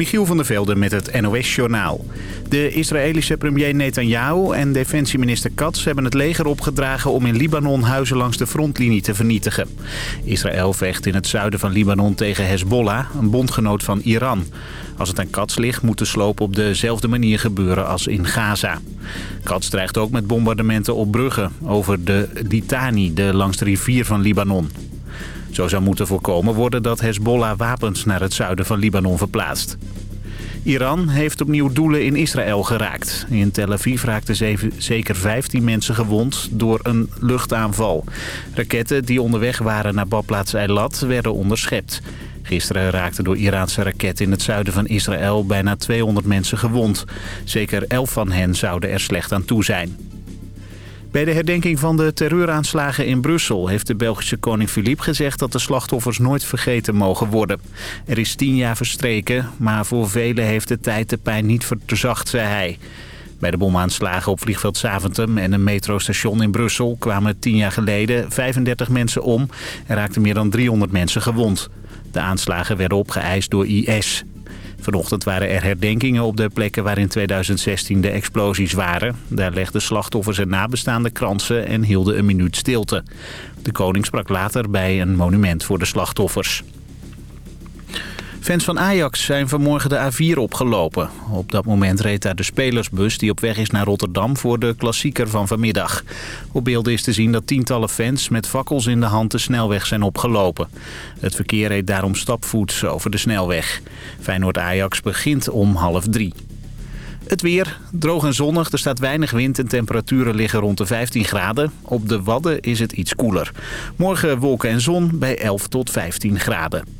Michiel van der Velde met het NOS-journaal. De Israëlische premier Netanyahu en defensieminister Katz hebben het leger opgedragen om in Libanon huizen langs de frontlinie te vernietigen. Israël vecht in het zuiden van Libanon tegen Hezbollah, een bondgenoot van Iran. Als het aan Katz ligt, moet de sloop op dezelfde manier gebeuren als in Gaza. Katz dreigt ook met bombardementen op bruggen over de Litani, de langs de rivier van Libanon. Zo zou moeten voorkomen worden dat Hezbollah wapens naar het zuiden van Libanon verplaatst. Iran heeft opnieuw doelen in Israël geraakt. In Tel Aviv raakten zeker 15 mensen gewond door een luchtaanval. Raketten die onderweg waren naar badplaats Eilat werden onderschept. Gisteren raakten door Iraanse raketten in het zuiden van Israël bijna 200 mensen gewond. Zeker 11 van hen zouden er slecht aan toe zijn. Bij de herdenking van de terreuraanslagen in Brussel heeft de Belgische koning Philippe gezegd dat de slachtoffers nooit vergeten mogen worden. Er is tien jaar verstreken, maar voor velen heeft de tijd de pijn niet verzacht, zei hij. Bij de bomaanslagen op vliegveld Zaventem en een metrostation in Brussel kwamen tien jaar geleden 35 mensen om en raakten meer dan 300 mensen gewond. De aanslagen werden opgeëist door IS. Vanochtend waren er herdenkingen op de plekken waar in 2016 de explosies waren. Daar legden slachtoffers en nabestaanden kransen en hielden een minuut stilte. De koning sprak later bij een monument voor de slachtoffers. Fans van Ajax zijn vanmorgen de A4 opgelopen. Op dat moment reed daar de spelersbus die op weg is naar Rotterdam voor de klassieker van vanmiddag. Op beelden is te zien dat tientallen fans met fakkels in de hand de snelweg zijn opgelopen. Het verkeer reed daarom stapvoets over de snelweg. Feyenoord-Ajax begint om half drie. Het weer, droog en zonnig, er staat weinig wind en temperaturen liggen rond de 15 graden. Op de Wadden is het iets koeler. Morgen wolken en zon bij 11 tot 15 graden.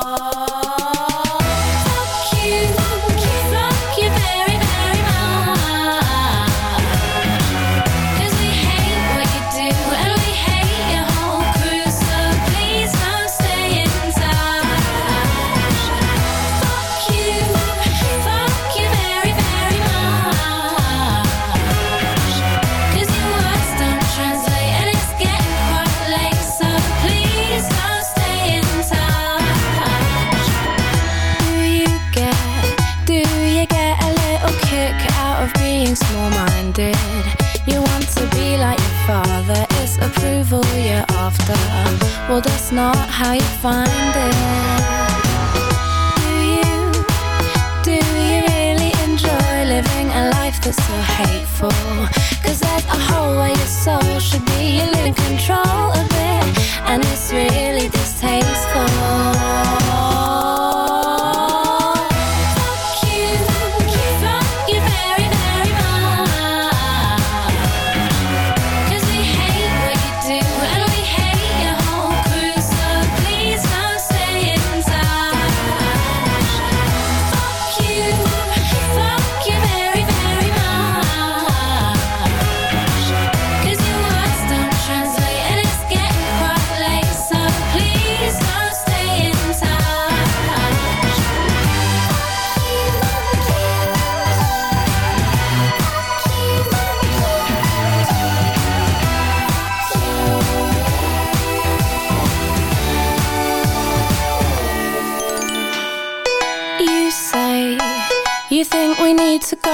Well, that's not how you find it. Do you, do you really enjoy living a life that's so hateful? Cause there's a hole where your soul should be. You lose control of it, and it's really distasteful.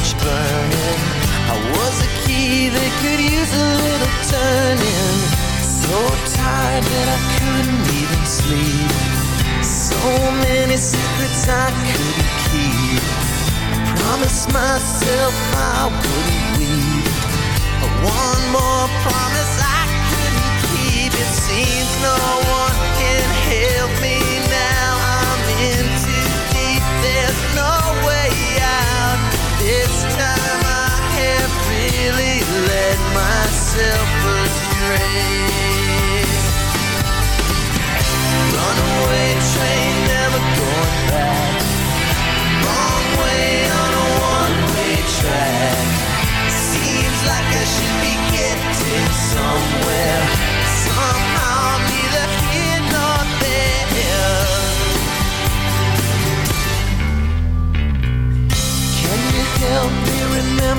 Much burning. I was a key that could use a little turning. So tired that I couldn't even sleep. So many secrets I couldn't keep. Promised myself I wouldn't weep. But one more promise I couldn't keep. It seems no one can help me now. I'm in too deep. There's no really let myself astray. Runaway train, never going back. Wrong way on a one-way track. Seems like I should be getting somewhere.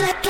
clap, clap.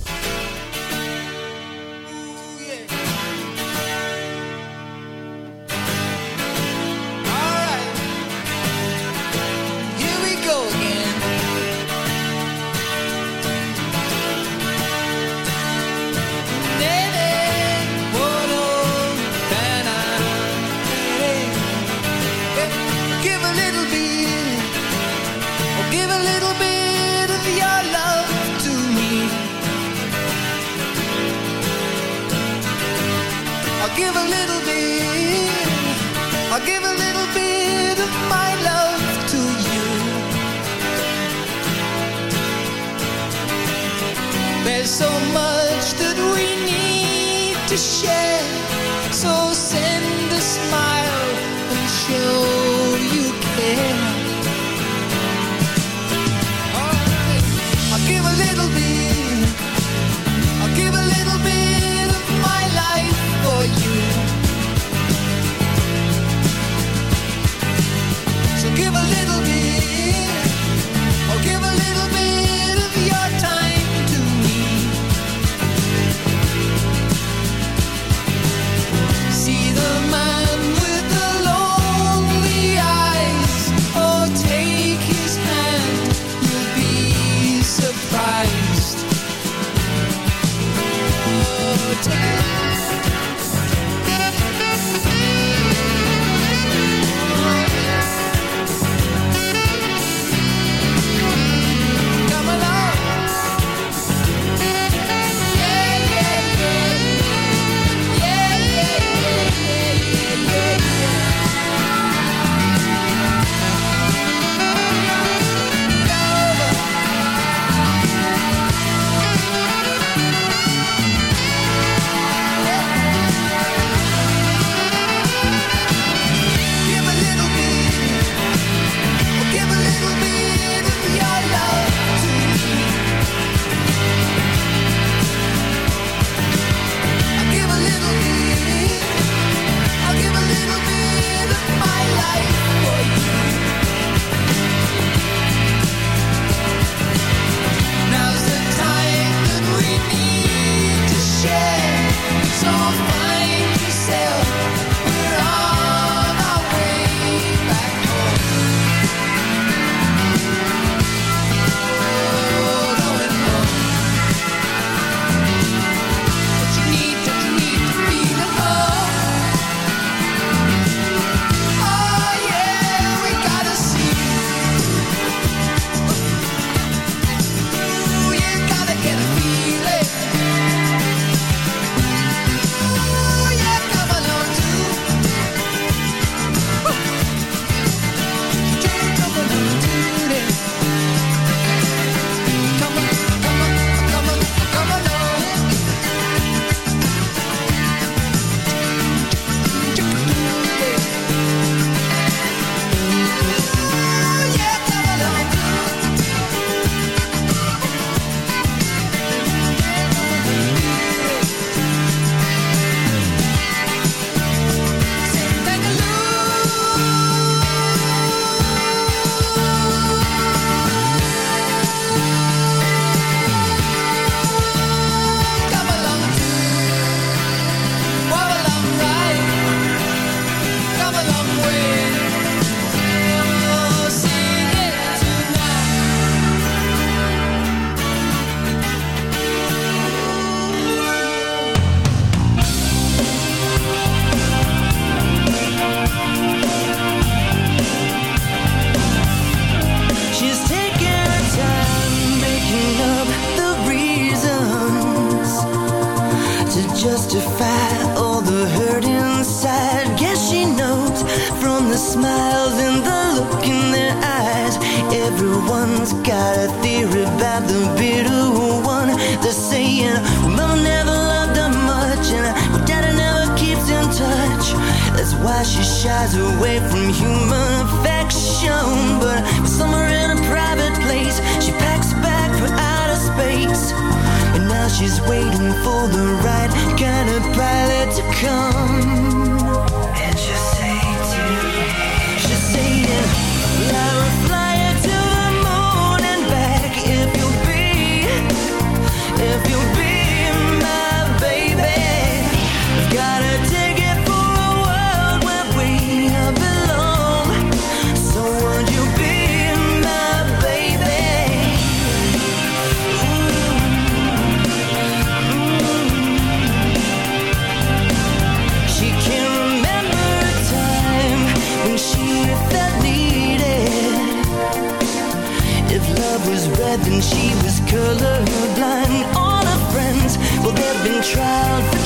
Red, then she was colorblind. All her friends, well, they've been tried and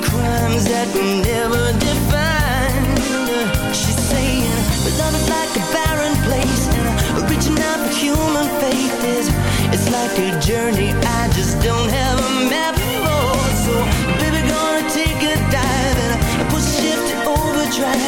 crimes that were never defined. She's saying, but love is like a barren place, and reaching out for human faith is it's like a journey I just don't have a map for. So, baby, gonna take a dive and push shift to overdrive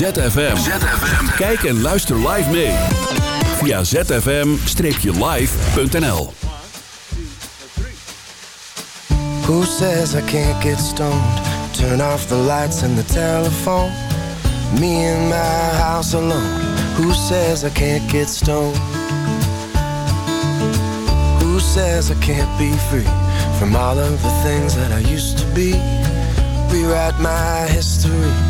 ZFM. Kijk en luister live mee. Via zfm-live.nl Who says I can't get stoned? Turn off the lights and the telephone. Me in my house alone. Who says I can't get stoned? Who says I can't be free from all of the things that I used to be? Rewrite my history.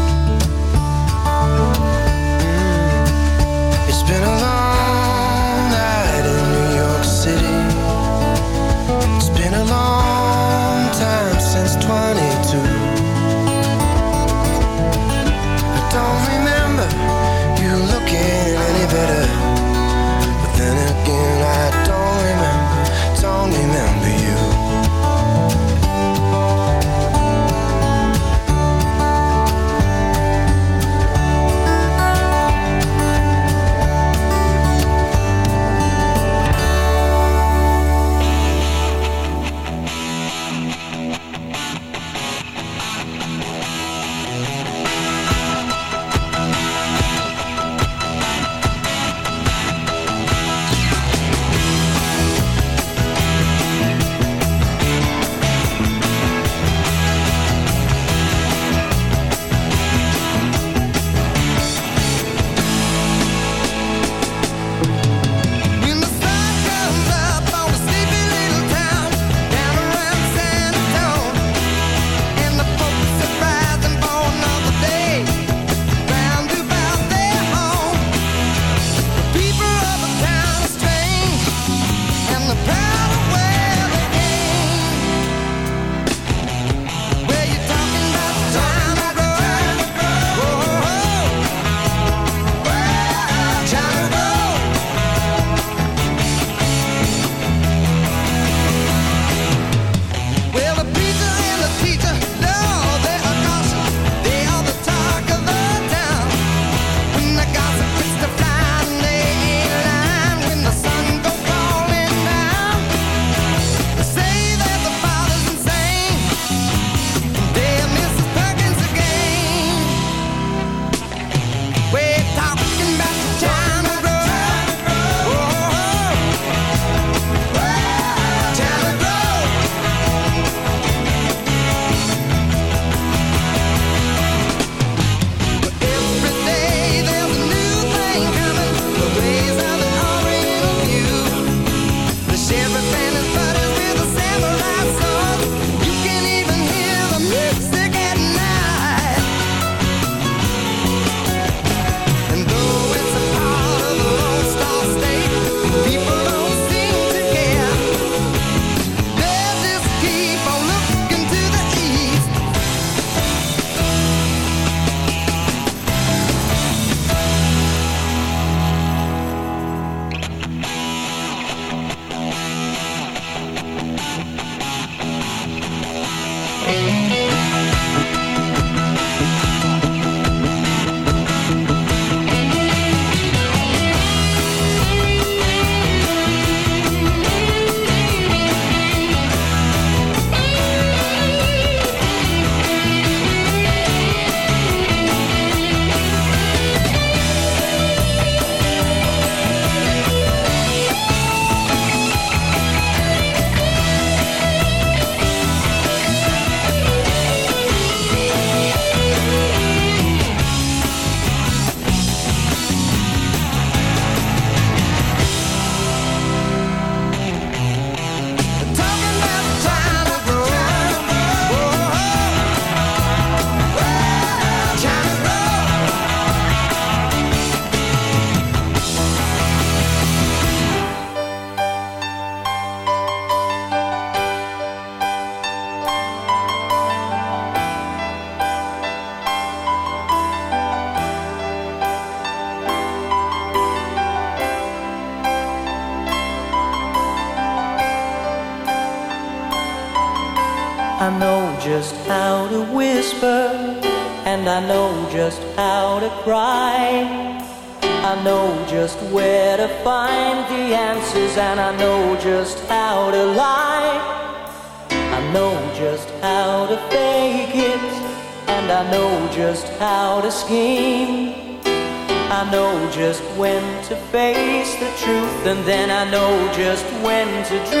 and then I know just when to dream.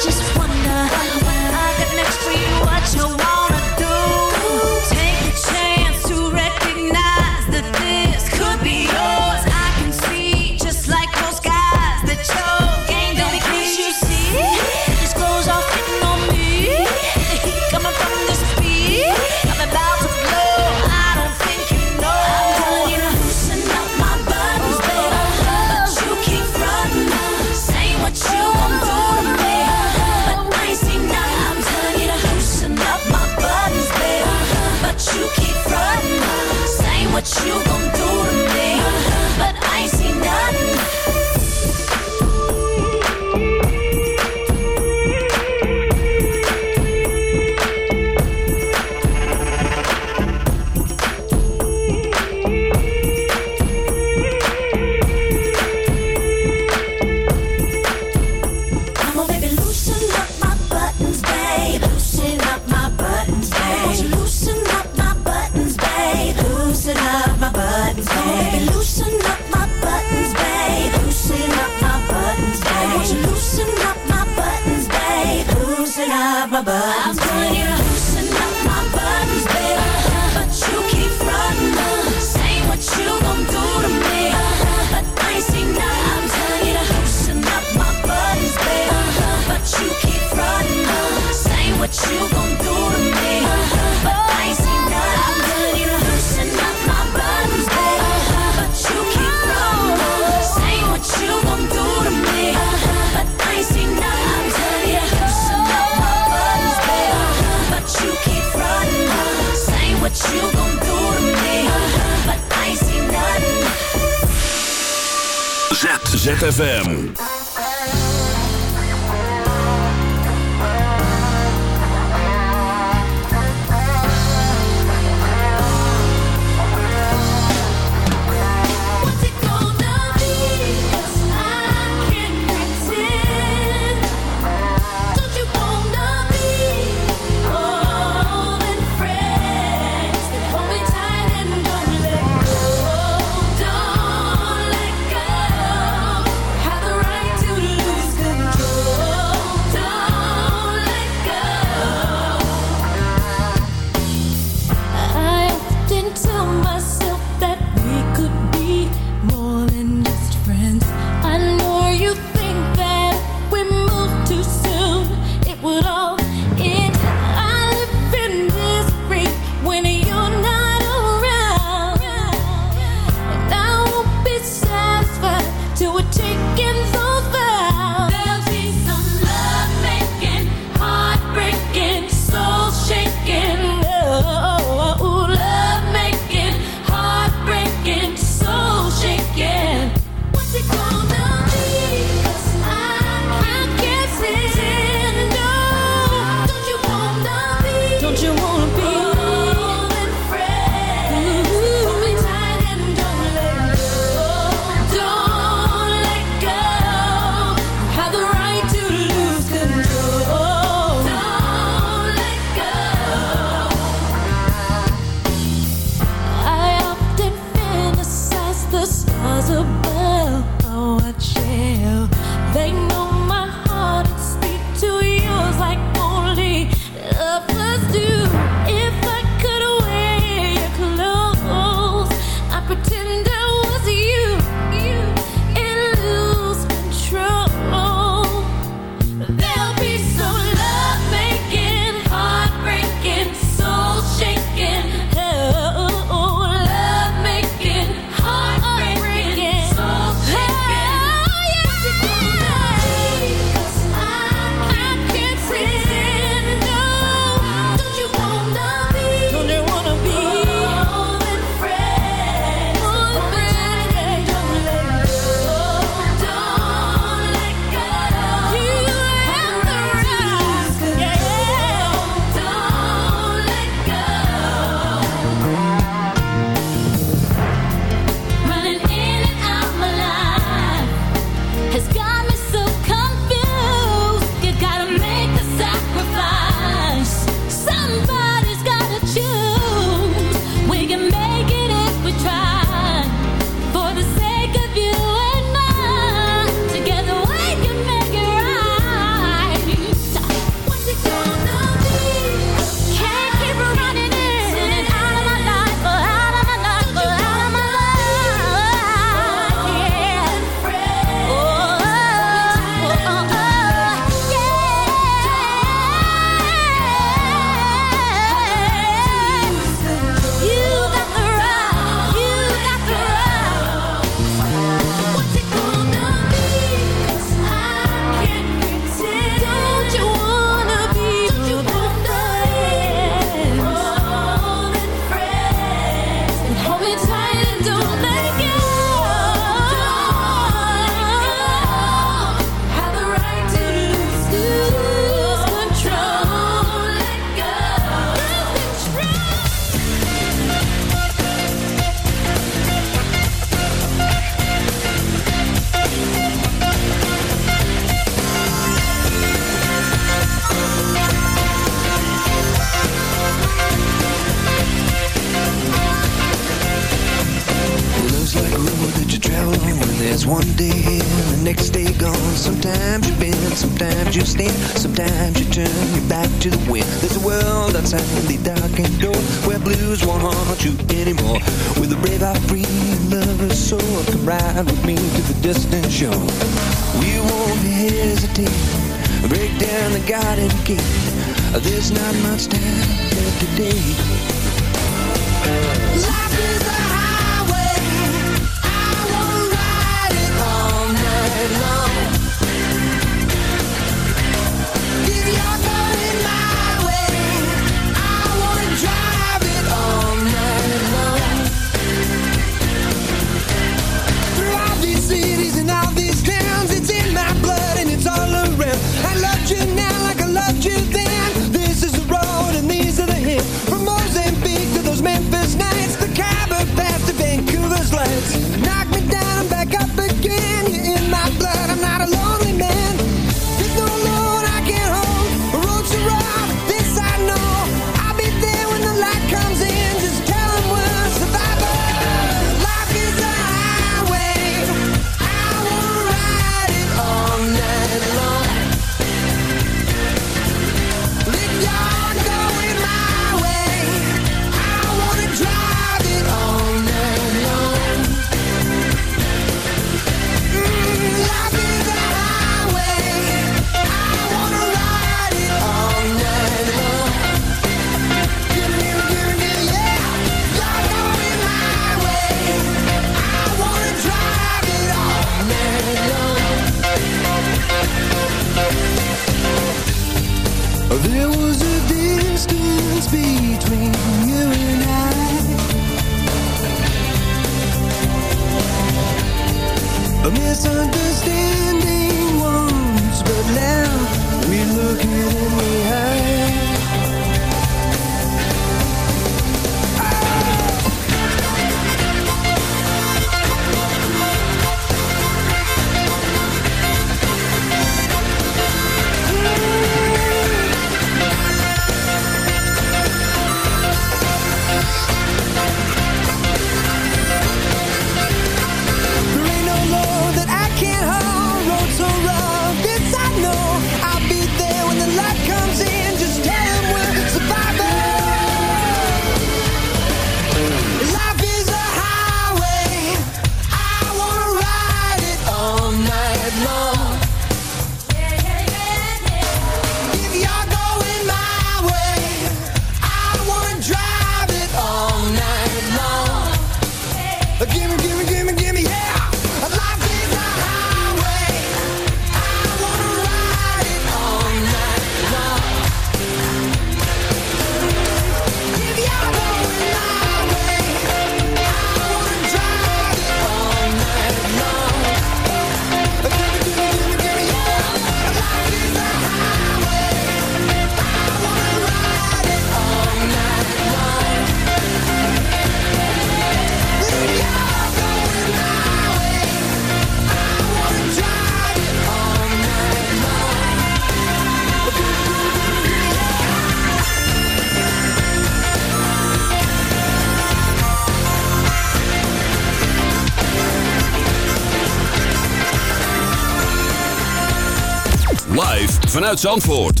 Uit Zandvoort.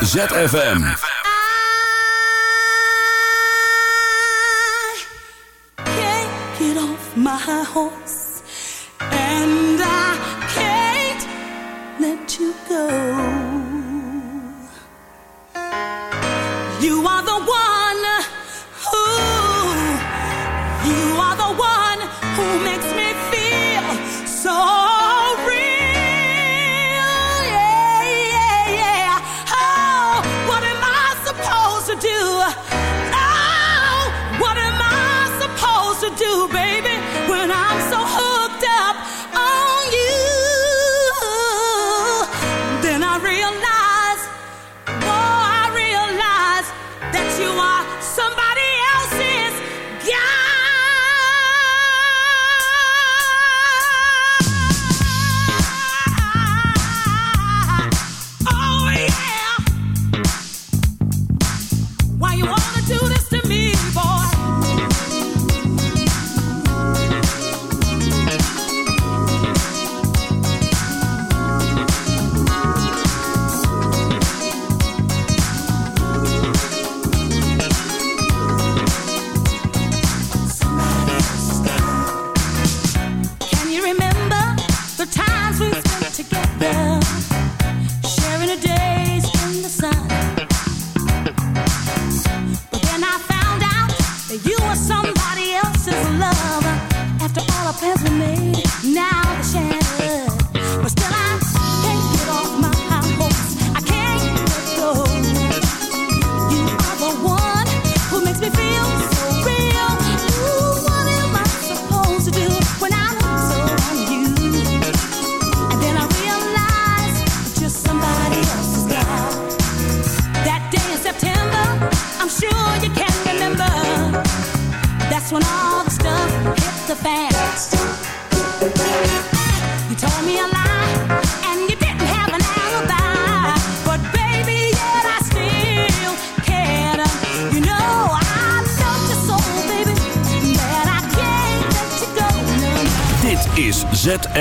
ZFM.